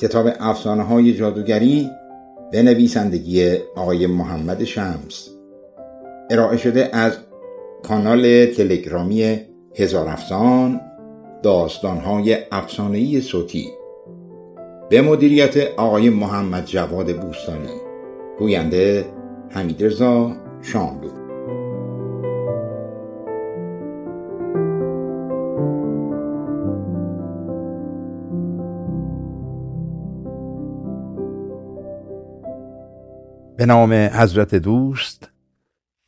کتاب افسانه های جادوگری به نویسندگی آقای محمد شمس. ارائه شده از کانال تلگرامی هزار افسان داستان های افسانه‌ای صوتی. به مدیریت آقای محمد جواد بوستانی. گوینده حمید رضا شاملو. نام حضرت دوست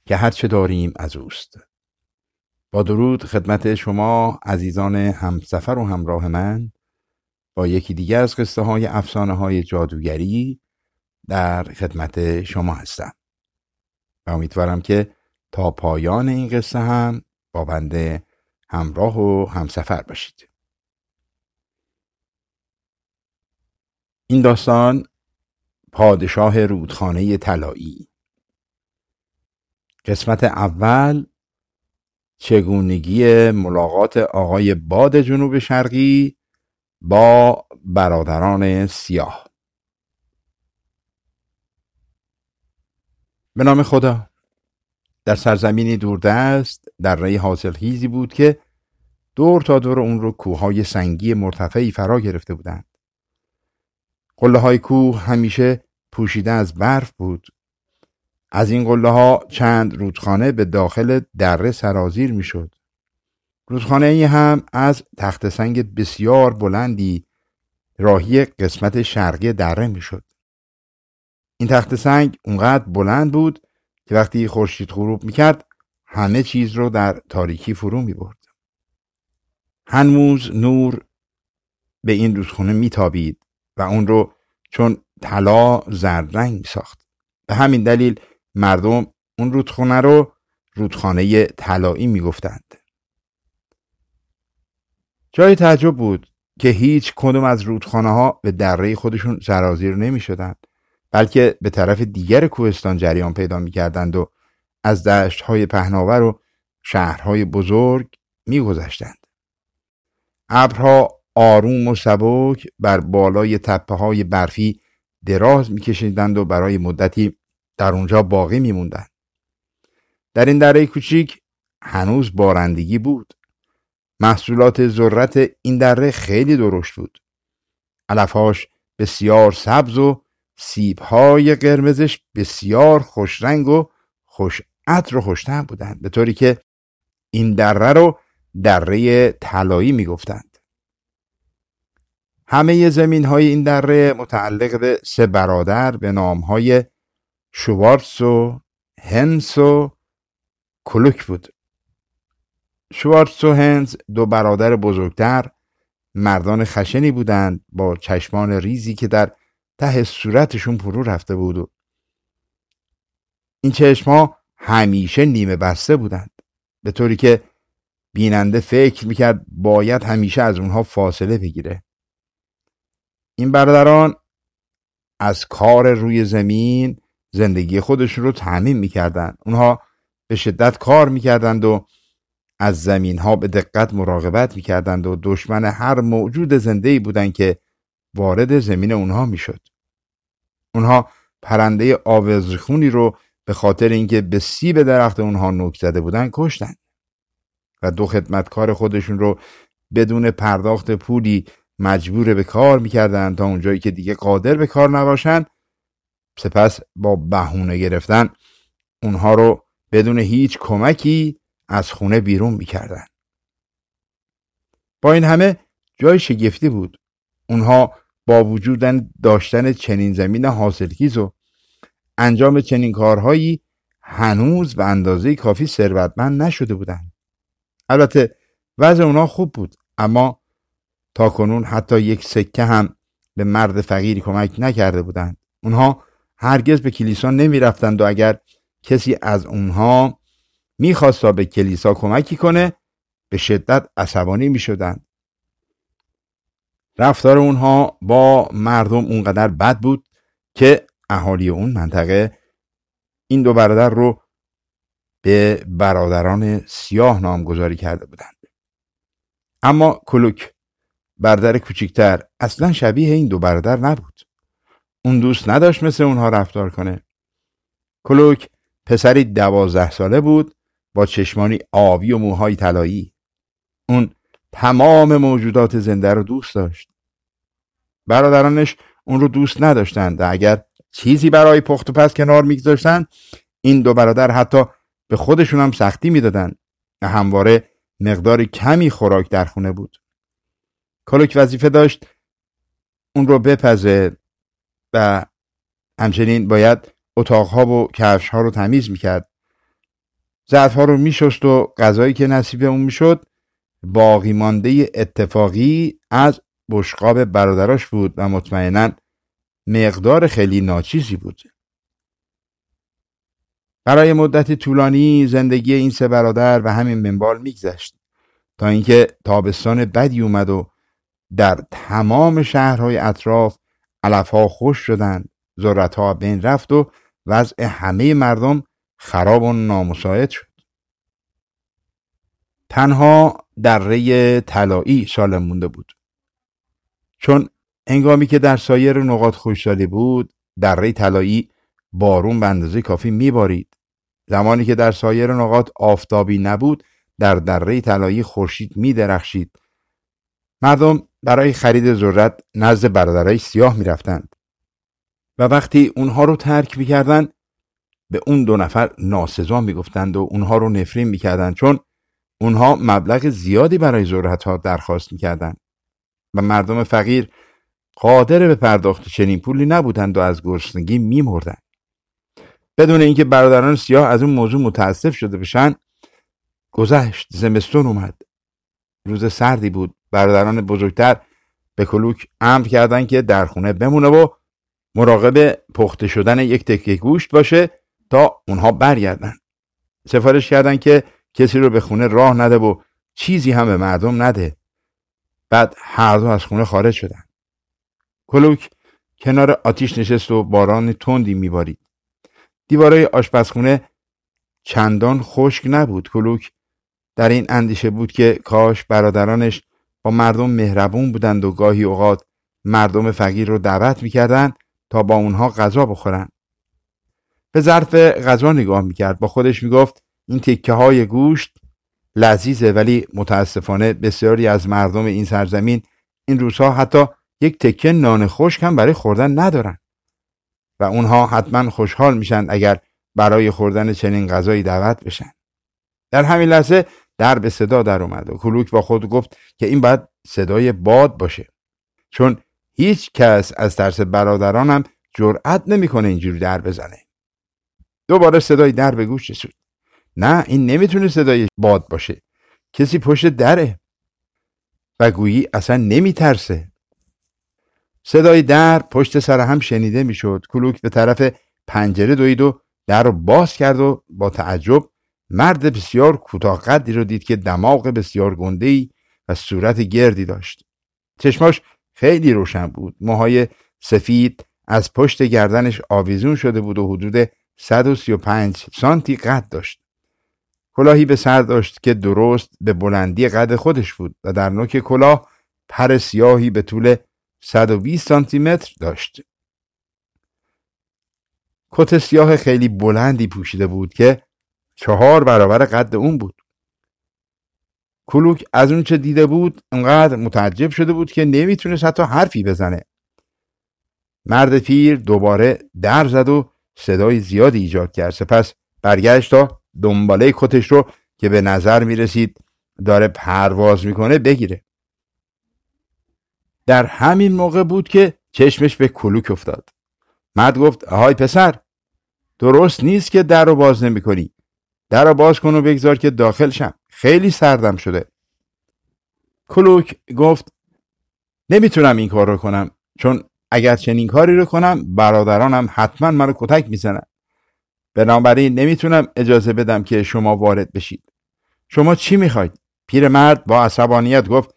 که هرچه داریم از اوست. با درود خدمت شما عزیزان همسفر و همراه من با یکی دیگه از قصه های افسانه های جادوگری در خدمت شما هستم و امیدوارم که تا پایان این قصه هم با بنده همراه و همسفر باشید. این داستان پادشاه رودخانه طلایی. قسمت اول چگونگی ملاقات آقای باد جنوب شرقی با برادران سیاه. به نام خدا. در سرزمینی دوردست در ری حاصلخیزی بود که دور تا دور اون رو کوههای سنگی مرتفعی فرا گرفته بودند. قله های کوه همیشه پوشیده از برف بود. از این قله ها چند رودخانه به داخل دره سرازیر می‌شد. رودخانه ای هم از تخت سنگ بسیار بلندی راهی قسمت شرقی دره می‌شد. این تخت سنگ اونقدر بلند بود که وقتی خورشید غروب می‌کرد همه چیز رو در تاریکی فرو می برد. هنوز نور به این رودخانه میتابید. و اون رو چون طلا زردرنگ ساخت به همین دلیل مردم اون رودخانه رو رودخانه طلایی می‌گفتند جای تعجب بود که هیچ کدوم از رودخانه ها به دره خودشون سرازیر نمی شدند بلکه به طرف دیگر کوهستان جریان پیدا می کردند و از دشت های پهناور و شهرهای بزرگ می گذشتند. ابرها آروم و سبک بر بالای تپه های برفی دراز میکشیدند و برای مدتی در اونجا باقی میموندند. در این دره کوچیک هنوز بارندگی بود. محصولات ذرت این دره خیلی درشت بود. علفهاش بسیار سبز و سیبهای قرمزش بسیار خوشرنگ و خوش عطر و خوشتن بودند به طوری که این دره رو دره طلایی می‌گفتند همه زمین های این دره متعلق به سه برادر به نام های شوارتس و هنس و کلوک بود. شوارتس و هنس دو برادر بزرگتر مردان خشنی بودند با چشمان ریزی که در ته صورتشون فرو رفته بود و این چشما همیشه نیمه بسته بودند. به طوری که بیننده فکر می‌کرد باید همیشه از اونها فاصله بگیره. این برادران از کار روی زمین زندگی خودشون رو تعمین می‌کردند اونها به شدت کار می‌کردند و از زمین ها به دقت مراقبت می‌کردند و دشمن هر موجود زنده بودند که وارد زمین اونها می‌شد. اونها پرنده آوزخونی رو به خاطر اینکه به سیب درخت اونها نوک زده بودن کشتند و دو خدمتکار خودشون رو بدون پرداخت پولی مجبور به کار می‌کردن تا اونجایی که دیگه قادر به کار نباشن. سپس با بهونه گرفتن اونها رو بدون هیچ کمکی از خونه بیرون می‌کردن. با این همه جای شگفتی بود. اونها با وجود داشتن چنین زمین حاصلخیز و انجام چنین کارهایی هنوز به اندازه کافی ثروتمند نشده بودند. البته وضع اونها خوب بود اما تا کنون حتی یک سکه هم به مرد فقیری کمک نکرده بودند اونها هرگز به کلیسا نمی رفتند و اگر کسی از اونها می‌خواست تا به کلیسا کمکی کنه به شدت عصبانی می شدند. رفتار اونها با مردم اونقدر بد بود که اهالی اون منطقه این دو برادر رو به برادران سیاه نامگذاری کرده بودند اما کلوک برادر کوچیکتر اصلا شبیه این دو برادر نبود. اون دوست نداشت مثل اونها رفتار کنه. کلوک پسری دوازده ساله بود با چشمانی آبی و موهای طلایی. اون تمام موجودات زنده رو دوست داشت. برادرانش اون رو دوست نداشتند اگر چیزی برای پخت و پس کنار میگذاشتن این دو برادر حتی به خودشون هم سختی می‌دادن و همواره مقداری کمی خوراک در خونه بود. کلوک وظیفه داشت اون رو بپزه و همچنین باید اتاقها و کفشها رو تمیز می‌کرد. ظرفها رو میشست و غذایی که نصیب اون می‌شد باقی مانده اتفاقی از بشقاب برادراش بود و مطمئنا مقدار خیلی ناچیزی بود. برای مدت طولانی زندگی این سه برادر و همین منبال میگذشت تا اینکه تابستان بدی اومد و در تمام شهرهای اطراف علفها خوش شدند ذرتها بین رفت و وضع همه مردم خراب و نامساعد شد. تنها دره طلایی سالم مونده بود. چون انگامی که در سایر نقاط خوشحالی بود دره طلایی بارون به اندازه کافی میبارید. زمانی که در سایر نقاط آفتابی نبود در دره طلایی خورشید میدرخشید. مردم برای خرید ذرت نزد برادرای سیاه می‌رفتند. و وقتی اونها رو ترک می‌کردند به اون دو نفر ناسزا می‌گفتند و اونها رو نفرین می‌کردند چون اونها مبلغ زیادی برای ذرت ها درخواست می‌کردند. و مردم فقیر قادر به پرداخت چنین پولی نبودند و از گرسنگی میمردند. بدون اینکه برادران سیاه از اون موضوع متاسف شده بشن گذشت زمستون اومد. روز سردی بود. برادران بزرگتر به کلوک امر کردند که در خونه بمونه و مراقب پخته شدن یک تکه گوشت باشه تا اونها برگردن. سفارش کردند که کسی رو به خونه راه نده و چیزی هم به مردم نده. بعد هر دو از خونه خارج شدن. کلوک کنار آتیش نشست و باران تندی میبارید. دیوارای آشپزخونه چندان خشک نبود. کلوک در این اندیشه بود که کاش برادرانش با مردم مهربون بودند و گاهی اوقات مردم فقیر رو دعوت می‌کردند تا با اونها غذا بخورن. به ظرف غذا نگاه می‌کرد. با خودش می‌گفت این تکه های گوشت لذیذه ولی متاسفانه بسیاری از مردم این سرزمین این روزها حتی یک تکه نان خشک هم برای خوردن ندارن. و اونها حتما خوشحال میشن اگر برای خوردن چنین غذایی دعوت بشن. در همین لحظه در به صدا در اومد و کلوک با خود گفت که این باید صدای باد باشه. چون هیچ کس از ترس برادرانم جرأت نمی‌کنه اینجوری در بزنه. دوباره صدای در به گوش رسید. نه این نمی‌تونه صدای باد باشه. کسی پشت دره و گویی اصلا نمیترسه. صدای در پشت سر هم شنیده می‌شد. کلوک به طرف پنجره دوید و در رو باز کرد و با تعجب مرد بسیار کوتاه قدی رو دید که دماغ بسیار گنده و صورت گردی داشت. چشماش خیلی روشن بود. موهای سفید از پشت گردنش آویزون شده بود و حدود 135 سانتی قد داشت. کلاهی به سر داشت که درست به بلندی قد خودش بود و در نوک کلاه پر سیاهی به طول 120 سانتی متر داشت. کت سیاه خیلی بلندی پوشیده بود که چهار برابر قد اون بود. کلوک از اون چه دیده بود انقدر متعجب شده بود که نمی‌تونست حتی حرفی بزنه. مرد پیر دوباره در زد و صدای زیادی ایجاد کرد. سپس برگشت تا دنباله کتش رو که به نظر می‌رسید داره پرواز می‌کنه بگیره. در همین موقع بود که چشمش به کلوک افتاد. مرد گفت های پسر درست نیست که در رو باز نمی کنی در رو باز کن و بگذار که داخل شم. خیلی سردم شده. کلوک گفت نمی‌تونم این کار رو کنم چون اگر چنین کاری رو کنم برادرانم حتما منو کتک می‌زنن. بنابراین نمی‌تونم اجازه بدم که شما وارد بشید. شما چی می‌خواید؟ پیرمرد با عصبانیت گفت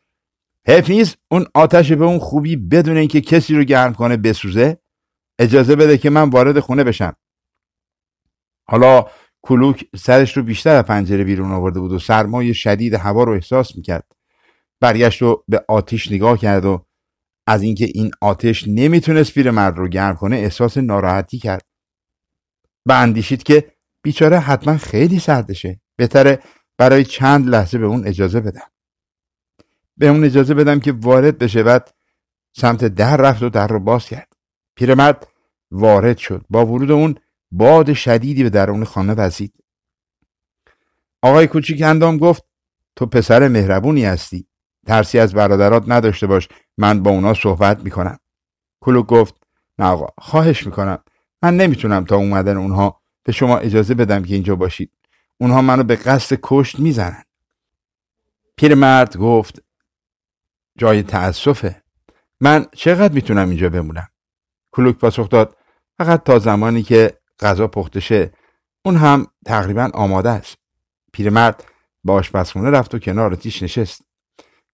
حیف اون آتش به اون خوبی بدون اینکه کسی رو گرم کنه بسوزه؟ اجازه بده که من وارد خونه بشم. حالا کلوک سرش رو بیشتر از پنجره بیرون آورده بود و سرمای شدید هوا رو احساس می‌کرد. برگشت و به آتیش نگاه کرد و از اینکه این آتش نمی‌تونست پیرمرد رو گرم کنه احساس ناراحتی کرد. و اندیشید که بیچاره حتما خیلی سردشه. بهتره برای چند لحظه به اون اجازه بدم. به اون اجازه بدم که وارد بشه. بعد سمت در رفت و در رو باز کرد. پیرمرد وارد شد. با ورود اون باد شدیدی به درون خانه وزید. آقای کوچیک اندام گفت تو پسر مهربونی هستی. ترسی از برادرات نداشته باش من با اونا صحبت می‌کنم. کلوک گفت نه آقا خواهش می‌کنم. من نمی‌تونم تا اومدن اونها به شما اجازه بدم که اینجا باشید. اونها منو به قصد کشت می‌زنن. پیرمرد گفت جای تأسفه. من چقدر می‌تونم اینجا بمونم؟ کلوک پاسخ داد فقط تا زمانی که غذا پخته شه. اون هم تقریبا آماده است. پیرمرد به آشپزخونه رفت و کنار تیش نشست.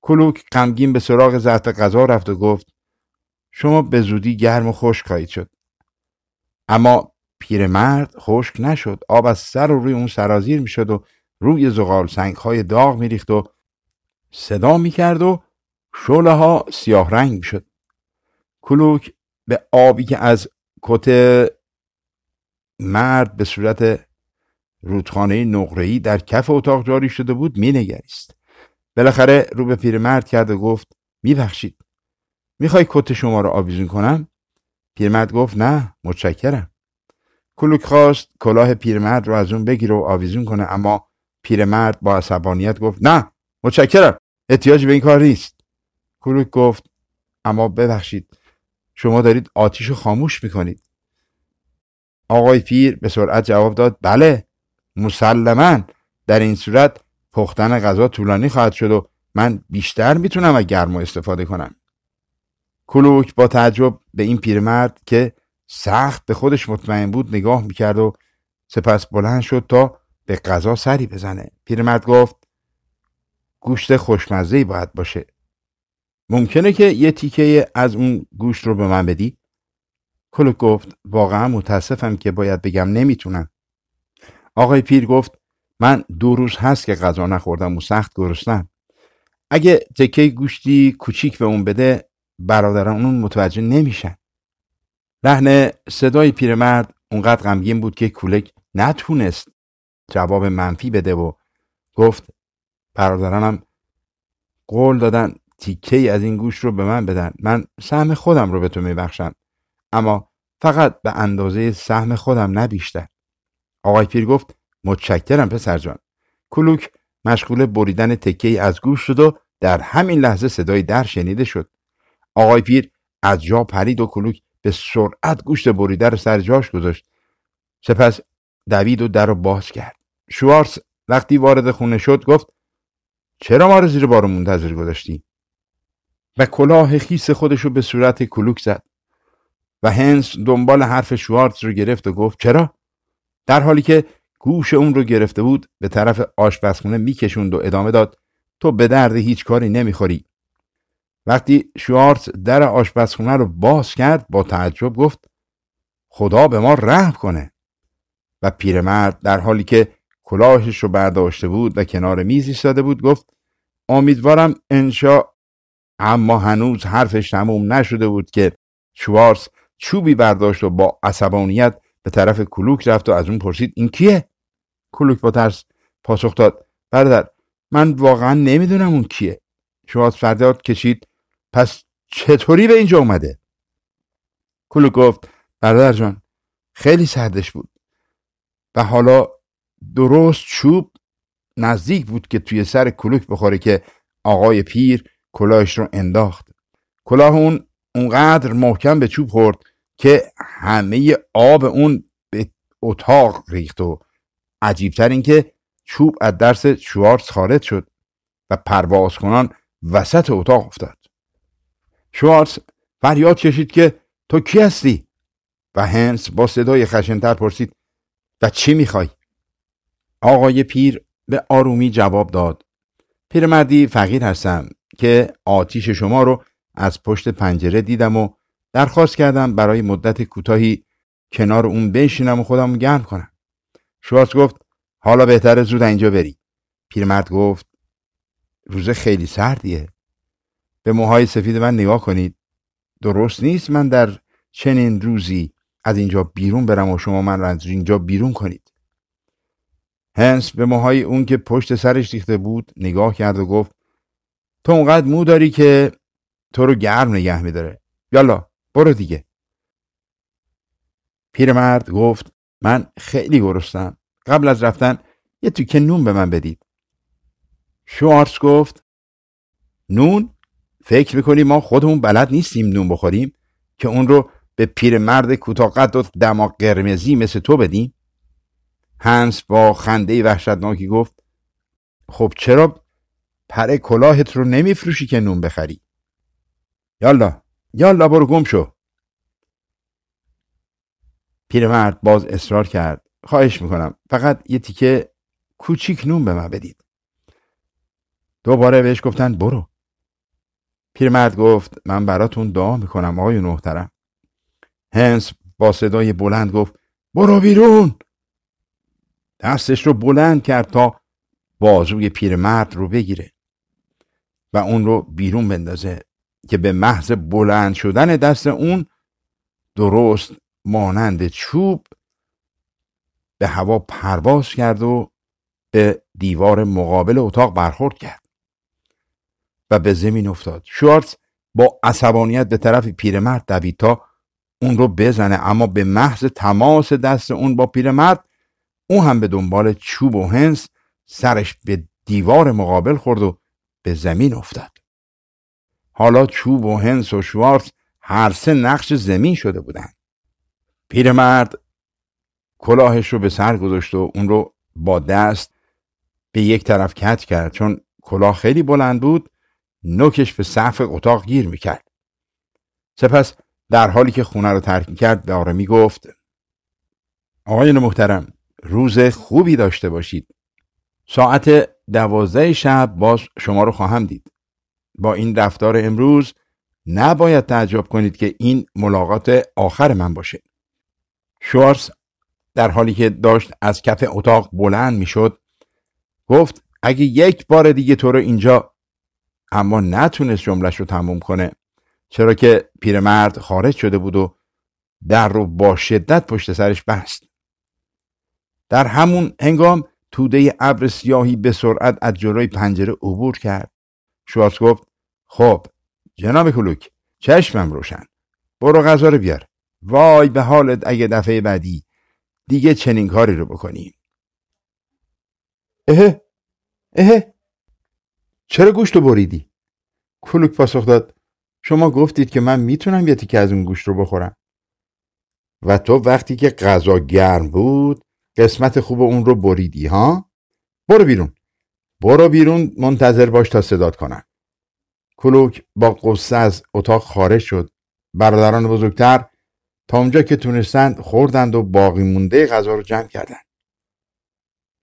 کلوک غمگین به سراغ ظرف غذا رفت و گفت شما به زودی گرم و خشک خواهید شد. اما پیرمرد خشک نشد. آب از سر و روی اون سرازیر می‌شد و روی زغال سنگ های داغ میریخت و صدا می‌کرد و شعله ها سیاه رنگ می‌شد. کلوک به آبی که از کت مرد به صورت رودخانه نقره‌ای در کف اتاق جاری شده بود مینگریست. بالاخره رو به پیرمرد کرد و گفت میبخشید. می‌خوای کت شما رو آویزون کنم؟ پیرمرد گفت نه متشکرم. کلوک خواست کلاه پیرمرد رو از اون بگیره و آویزون کنه اما پیرمرد با عصبانیت گفت نه متشکرم احتیاج به این کار نیست. کلوک گفت اما ببخشید شما دارید آتیش رو خاموش می‌کنید. آقای پیر به سرعت جواب داد بله مسلما. در این صورت پختن غذا طولانی خواهد شد و من بیشتر می‌تونم از گرما استفاده کنم. کلوک با تعجب به این پیرمرد که سخت به خودش مطمئن بود نگاه می‌کرد و سپس بلند شد تا به غذا سری بزنه. پیرمرد گفت گوشت خوشمزه باید باشه. ممکنه که یه تیکه از اون گوشت رو به من بدی؟ کلوک گفت واقعا متاسفم که باید بگم نمی‌تونم. آقای پیر گفت من دو روز هست که غذا نخوردم و سخت گرسنم. اگه تکه گوشتی کوچیک به اون بده برادران اون متوجه نمیشن. لحن صدای پیرمرد اونقدر غمگین بود که کولک نتونست جواب منفی بده و گفت برادرانم قول دادن تیکه از این گوش رو به من بدن. من سهم خودم رو به تو میبخشم. اما فقط به اندازه سهم خودم نه بیشتر. آقای پیر گفت متشکرم پسر جان. کلوک مشغول بریدن تکه از گوش شد و در همین لحظه صدای در شنیده شد. آقای پیر از جا پرید و کلوک به سرعت گوشت بریده رو سر جاش گذاشت. سپس دوید و در رو باز کرد. شوارس وقتی وارد خونه شد گفت چرا ما رو زیر بار منتظر گذاشتی؟ و کلاه خیس خودش رو به صورت کلوک زد. و هنس دنبال حرف شوارتز رو گرفت و گفت چرا؟ در حالی که گوش اون رو گرفته بود به طرف آشپزخونه میکشوند و ادامه داد تو به درد هیچ کاری نمی‌خوری. وقتی شوارتز در آشپزخونه رو باز کرد با تعجب گفت خدا به ما رحم کنه. و پیرمرد در حالی که کلاهش رو برداشته بود و کنار میز ایستاده بود گفت امیدوارم انشا اما هنوز حرفش تموم نشده بود که شوارتز چوبی برداشت و با عصبانیت به طرف کلوک رفت و از اون پرسید این کیه؟ کلوک با ترس پاسخ داد برادر من واقعا نمی‌دونم اون کیه. شوارتز فریاد کشید پس چطوری به اینجا اومده؟ کلوک گفت برادر جان خیلی سردش بود و حالا درست چوب نزدیک بود که توی سر کلوک بخوره که آقای پیر کلاهش رو انداخت. کلاه اون اونقدر محکم به چوب خورد که همه آب اون به اتاق ریخت و عجیبتر اینکه چوب از درس شوارتز خارج شد و پرواز کنان وسط اتاق افتاد. شوارتز فریاد کشید که تو کی هستی؟ و هنس با صدای خشنتر پرسید و چی می‌خوای؟ آقای پیر به آرومی جواب داد پیرمردی فقیر هستم که آتیش شما رو از پشت پنجره دیدم و درخواست کردم برای مدت کوتاهی کنار اون بشینم و خودم گرم کنم. شوارتز گفت حالا بهتر زود اینجا بری. پیرمرد گفت روز خیلی سردیه. به موهای سفید من نگاه کنید. درست نیست من در چنین روزی از اینجا بیرون برم و شما من را از اینجا بیرون کنید. هنس به موهای اون که پشت سرش ریخته بود نگاه کرد و گفت تو اونقدر مو داری که تو رو گرم نگه میداره. یالا برو دیگه. پیرمرد گفت من خیلی گرستم قبل از رفتن یه توکه نون به من بدید. شوارتز گفت نون؟ فکر می‌کنی ما خودمون بلد نیستیم نون بخوریم که اون رو به پیرمرد کوتاه قد و دماغ قرمزی مثل تو بدیم؟ هنس با خنده وحشتناکی گفت خب چرا پر کلاهت رو نمیفروشی که نون بخری؟ یالا یالا برو گم شو. پیرمرد باز اصرار کرد. خواهش می‌کنم فقط یه تیکه کوچیک نون به من بدید. دوباره بهش گفتن برو. پیرمرد گفت من براتون دعا می‌کنم آقای محترم. هنس با صدای بلند گفت برو بیرون. دستش رو بلند کرد تا بازوی پیرمرد رو بگیره و اون رو بیرون بندازه. که به محض بلند شدن دست اون درست مانند چوب به هوا پرواز کرد و به دیوار مقابل اتاق برخورد کرد و به زمین افتاد. شوارتز با عصبانیت به طرف پیرمرد دوید تا اون رو بزنه اما به محض تماس دست اون با پیرمرد او هم به دنبال چوب و هنس سرش به دیوار مقابل خورد و به زمین افتاد. حالا چوب و هنس و شوارتز هر سه نقش زمین شده بودند. پیرمرد کلاهش رو به سر گذاشت و اون رو با دست به یک طرف کت کرد. چون کلاه خیلی بلند بود نوکش به سقف اتاق گیر می‌کرد. سپس در حالی که خونه رو ترک کرد به آرامی گفت آقایان محترم روز خوبی داشته باشید. ساعت دوازده شب باز شما رو خواهم دید. با این رفتار امروز نباید تعجب کنید که این ملاقات آخر من باشه. شوارس در حالی که داشت از کف اتاق بلند می‌شد گفت اگه یک بار دیگه تو رو اینجا اما نتونست جملش رو تموم کنه چرا که پیرمرد خارج شده بود و در رو با شدت پشت سرش بست. در همون هنگام توده ابر سیاهی به سرعت از جلوی پنجره عبور کرد. شوارز گفت خب جناب کلوک چشمم روشن. برو غذا رو بیار. وای به حالت اگه دفعه بعدی. دیگه چنین کاری رو بکنیم. اه اه چرا گوشت رو بریدی؟ کلوک پاسخ داد. شما گفتید که من می‌تونم یه تیکه از اون گوشت رو بخورم. و تو وقتی که غذا گرم بود قسمت خوب اون رو بریدی ها؟ برو بیرون. برو بیرون منتظر باش تا صدات کنن کلوک با غصه از اتاق خارج شد. برادران بزرگتر تا اونجا که تونستند خوردند و باقی مونده غذا رو جمع کردند.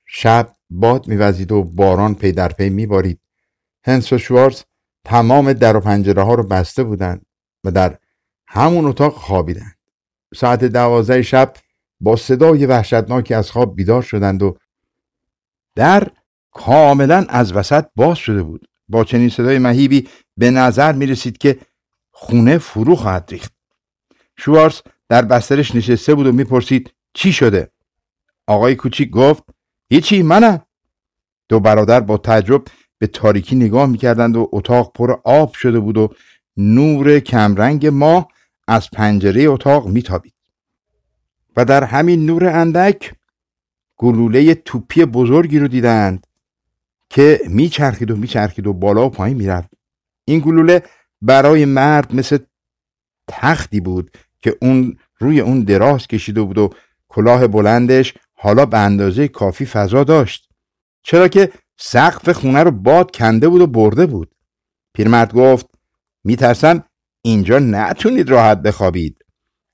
شب باد میوزید و باران پی در پی میبارید. هنس و شوارز تمام در و پنجره ها رو بسته بودند و در همون اتاق خوابیدند. ساعت دوازده شب با صدای وحشتناکی از خواب بیدار شدند و در کاملا از وسط باز شده بود. با چنین صدای مهیبی به نظر می رسید که خونه فرو خواهد ریخت. شوارز در بسترش نشسته بود و می‌پرسید چی شده؟ آقای کوچیک گفت هیچی منم. دو برادر با تعجب به تاریکی نگاه می‌کردند و اتاق پر آب شده بود و نور کمرنگ ما از پنجره اتاق میتابید. و در همین نور اندک گلوله توپی بزرگی رو دیدند. که میچرخید و میچرخید و بالا و پایین می‌رفت. این گلوله برای مرد مثل تختی بود که اون روی اون دراز کشیده بود و کلاه بلندش حالا به اندازه کافی فضا داشت. چرا که سقف خونه رو باد کنده بود و برده بود. پیرمرد گفت میترسم اینجا نتونید راحت بخوابید.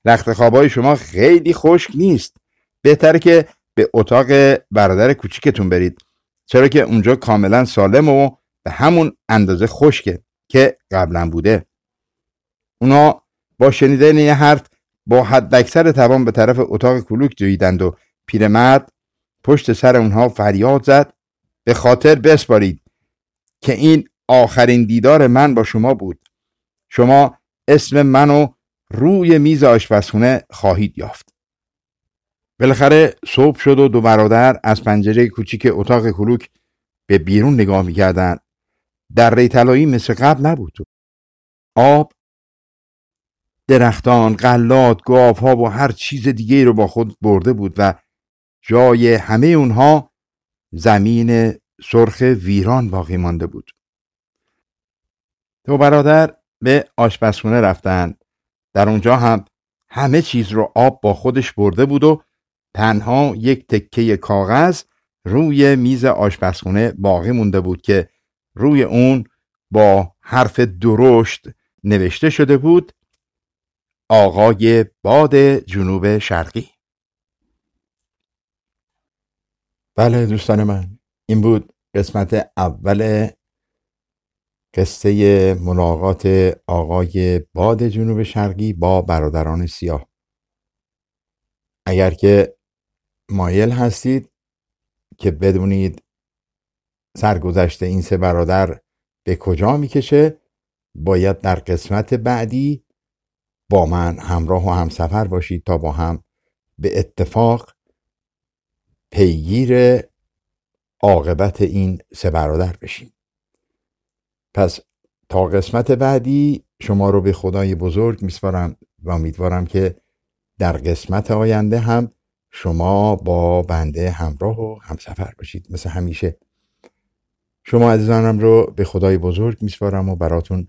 رخت خوابای شما خیلی خشک نیست. بهتره که به اتاق برادر کوچیکتون برید. چرا که اونجا کاملا سالم و به همون اندازه خشکه که قبلا بوده. اونا با شنیدن یه حرف با حد اکثر توان به طرف اتاق کلوک دویدند و پیرمرد پشت سر اونها فریاد زد. به خاطر بسپارید که این آخرین دیدار من با شما بود. شما اسم منو روی میز آشپزخونه خواهید یافت. بالاخره صبح شد و دو برادر از پنجره کوچیک اتاق کلوک به بیرون نگاه می‌کردند در ری مثل قبل نبود آب درختان، قلات، ها و هر چیز دیگه رو با خود برده بود و جای همه اونها زمین سرخ ویران باقی مانده بود. دو برادر به آشپزخونه رفتند. در اونجا هم همه چیز رو آب با خودش برده بود و تنها یک تکه کاغذ روی میز آشپزخونه باقی مونده بود که روی اون با حرف درشت نوشته شده بود آقای باد جنوب شرقی. بله دوستان من این بود قسمت اول قصه ملاقات آقای باد جنوب شرقی با برادران سیاه. اگر که مایل هستید که بدونید سرگذشت این سه برادر به کجا می‌کشه باید در قسمت بعدی با من همراه و همسفر باشید تا با هم به اتفاق پیگیر عاقبت این سه برادر بشیم. پس تا قسمت بعدی شما رو به خدای بزرگ میسپارم و امیدوارم که در قسمت آینده هم شما با بنده همراه و همسفر باشید. مثل همیشه. شما عزیزانم رو به خدای بزرگ میسپارم و براتون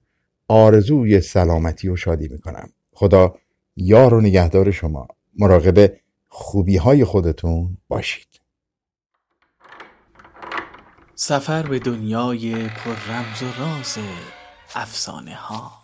آرزوی سلامتی و شادی می‌کنم. خدا یار و نگهدار شما. مراقب خوبی های خودتون باشید. سفر به دنیای پر رمز و راز افسانه ها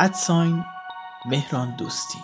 ادساین مهران دوستی.